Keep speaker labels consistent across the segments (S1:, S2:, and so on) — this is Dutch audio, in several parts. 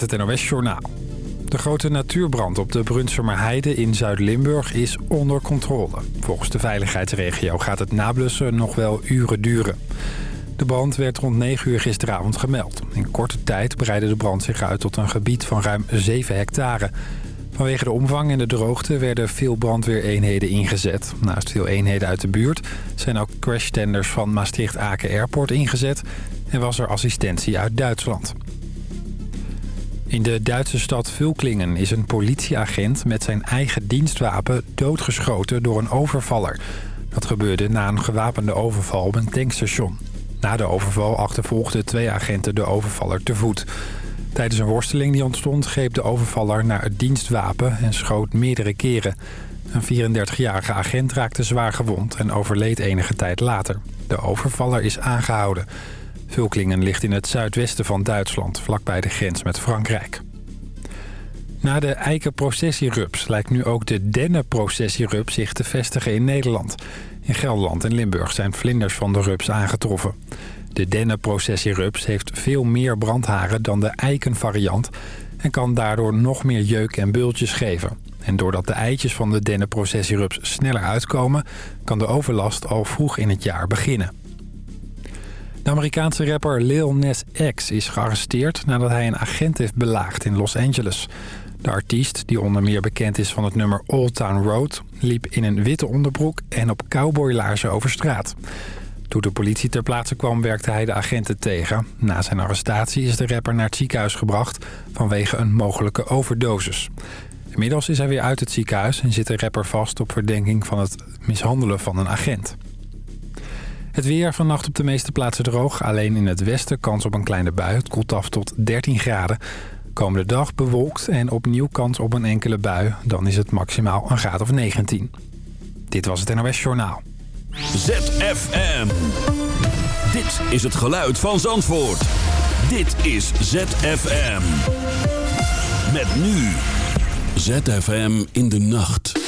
S1: het NOS Journaal. De grote natuurbrand op de Brunsumer Heide in Zuid-Limburg is onder controle. Volgens de veiligheidsregio gaat het nablussen nog wel uren duren. De brand werd rond 9 uur gisteravond gemeld. In korte tijd breidde de brand zich uit tot een gebied van ruim 7 hectare. Vanwege de omvang en de droogte werden veel brandweereenheden ingezet. Naast veel eenheden uit de buurt zijn ook crashtenders van Maastricht-Aken Airport ingezet... en was er assistentie uit Duitsland. In de Duitse stad Vulklingen is een politieagent met zijn eigen dienstwapen doodgeschoten door een overvaller. Dat gebeurde na een gewapende overval op een tankstation. Na de overval achtervolgden twee agenten de overvaller te voet. Tijdens een worsteling die ontstond greep de overvaller naar het dienstwapen en schoot meerdere keren. Een 34-jarige agent raakte zwaar gewond en overleed enige tijd later. De overvaller is aangehouden. Vulklingen ligt in het zuidwesten van Duitsland, vlakbij de grens met Frankrijk. Na de eikenprocessierups lijkt nu ook de dennenprocessierups zich te vestigen in Nederland. In Gelderland en Limburg zijn vlinders van de rups aangetroffen. De dennenprocessierups heeft veel meer brandharen dan de eikenvariant... en kan daardoor nog meer jeuk en bultjes geven. En doordat de eitjes van de dennenprocessierups sneller uitkomen... kan de overlast al vroeg in het jaar beginnen. De Amerikaanse rapper Lil Nas X is gearresteerd nadat hij een agent heeft belaagd in Los Angeles. De artiest, die onder meer bekend is van het nummer Old Town Road... liep in een witte onderbroek en op cowboylaarzen over straat. Toen de politie ter plaatse kwam werkte hij de agenten tegen. Na zijn arrestatie is de rapper naar het ziekenhuis gebracht vanwege een mogelijke overdosis. Inmiddels is hij weer uit het ziekenhuis en zit de rapper vast op verdenking van het mishandelen van een agent. Het weer vannacht op de meeste plaatsen droog. Alleen in het westen kans op een kleine bui. Het koelt af tot 13 graden. Komende dag bewolkt en opnieuw kans op een enkele bui. Dan is het maximaal een graad of 19. Dit was het NOS Journaal.
S2: ZFM. Dit is het geluid van Zandvoort. Dit is ZFM. Met nu. ZFM in de nacht.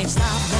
S3: can't stop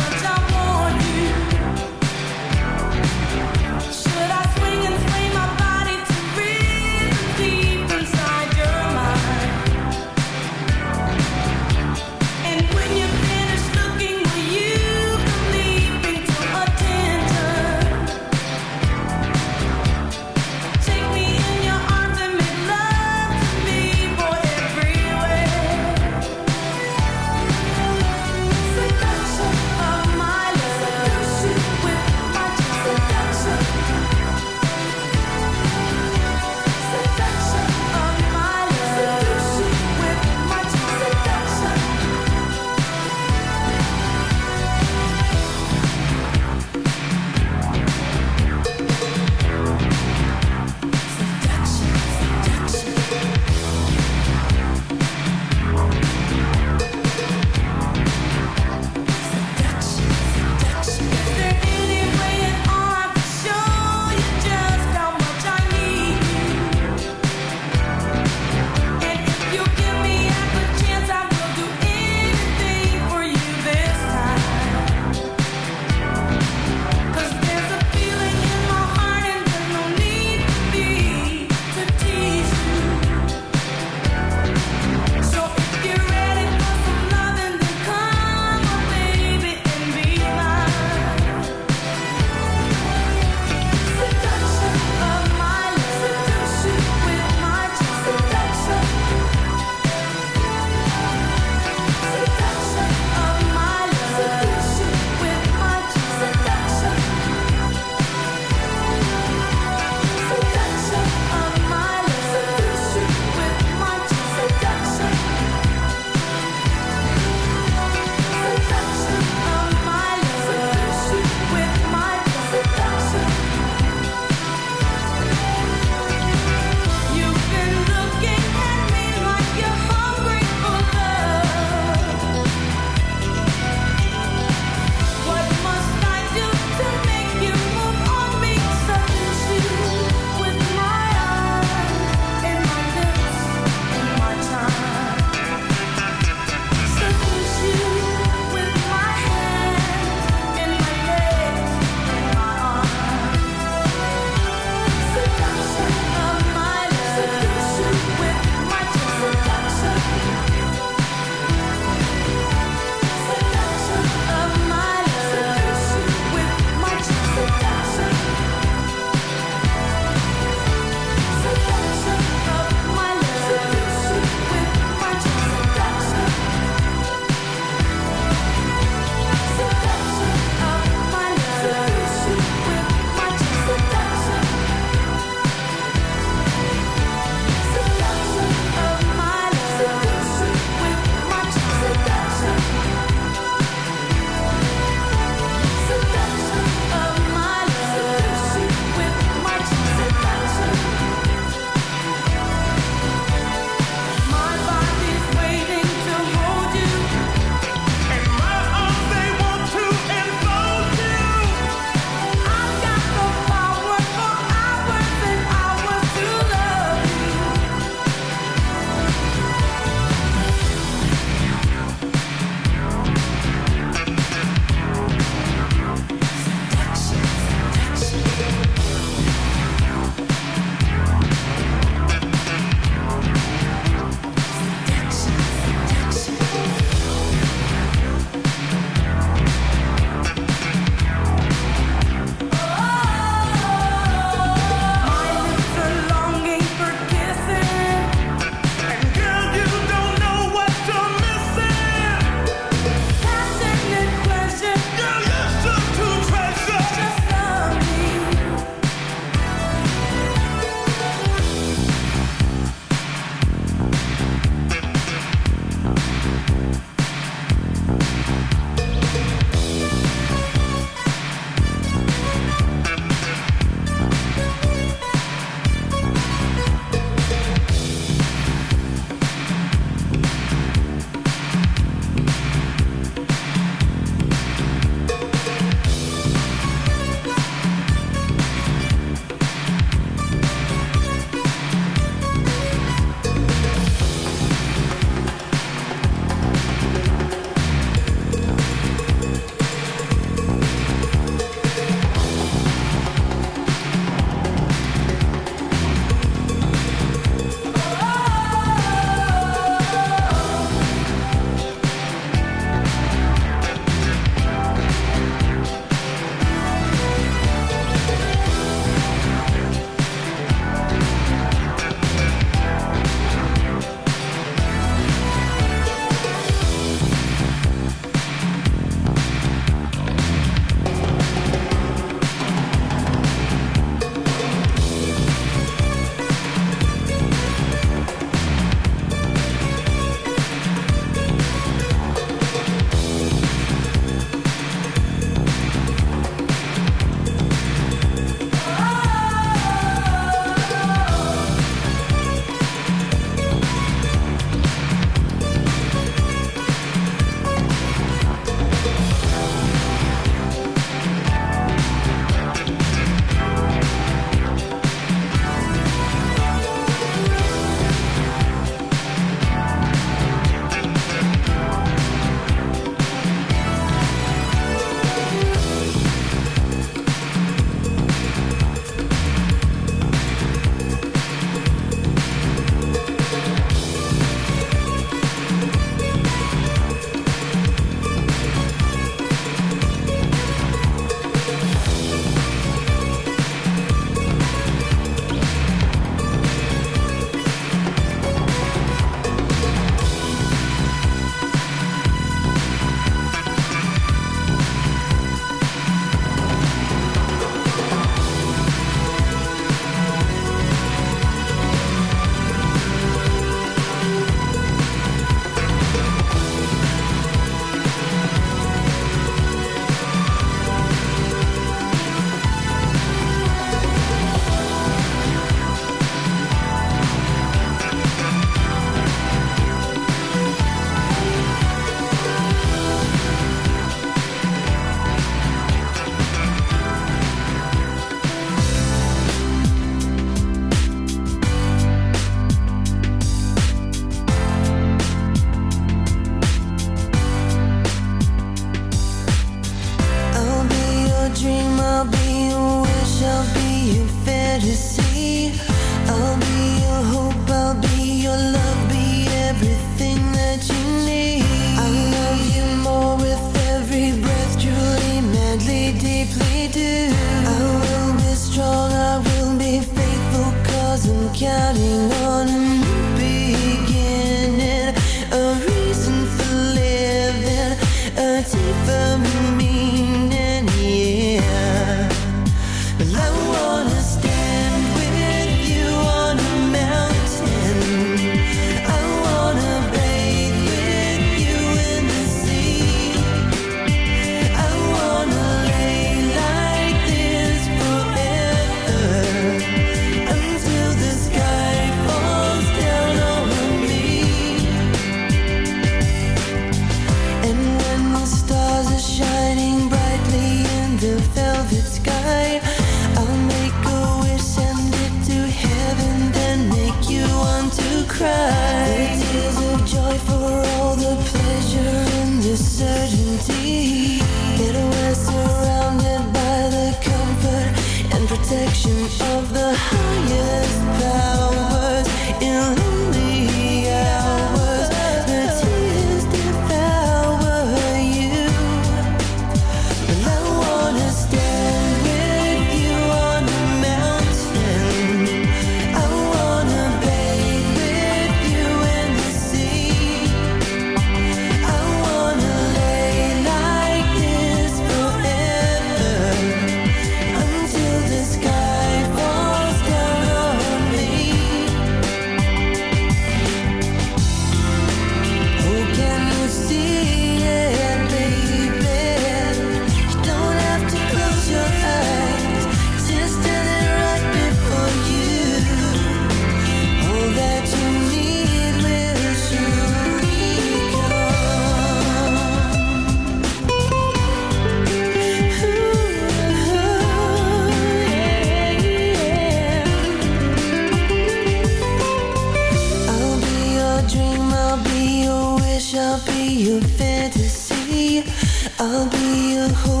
S4: Was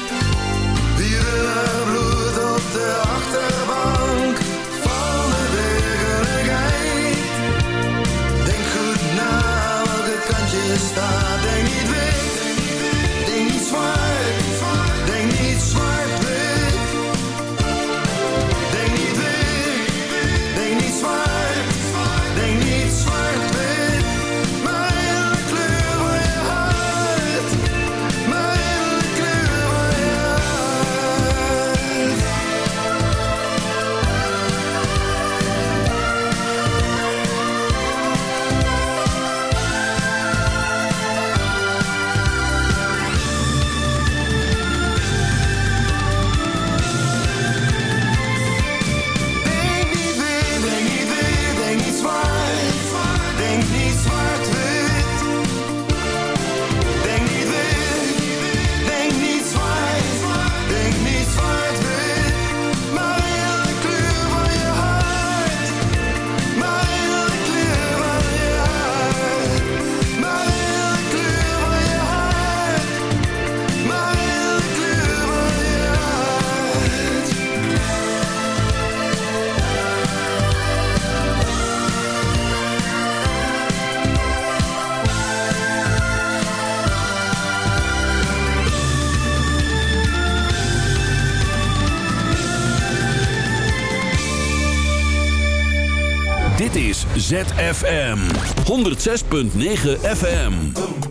S2: FM 106.9 FM.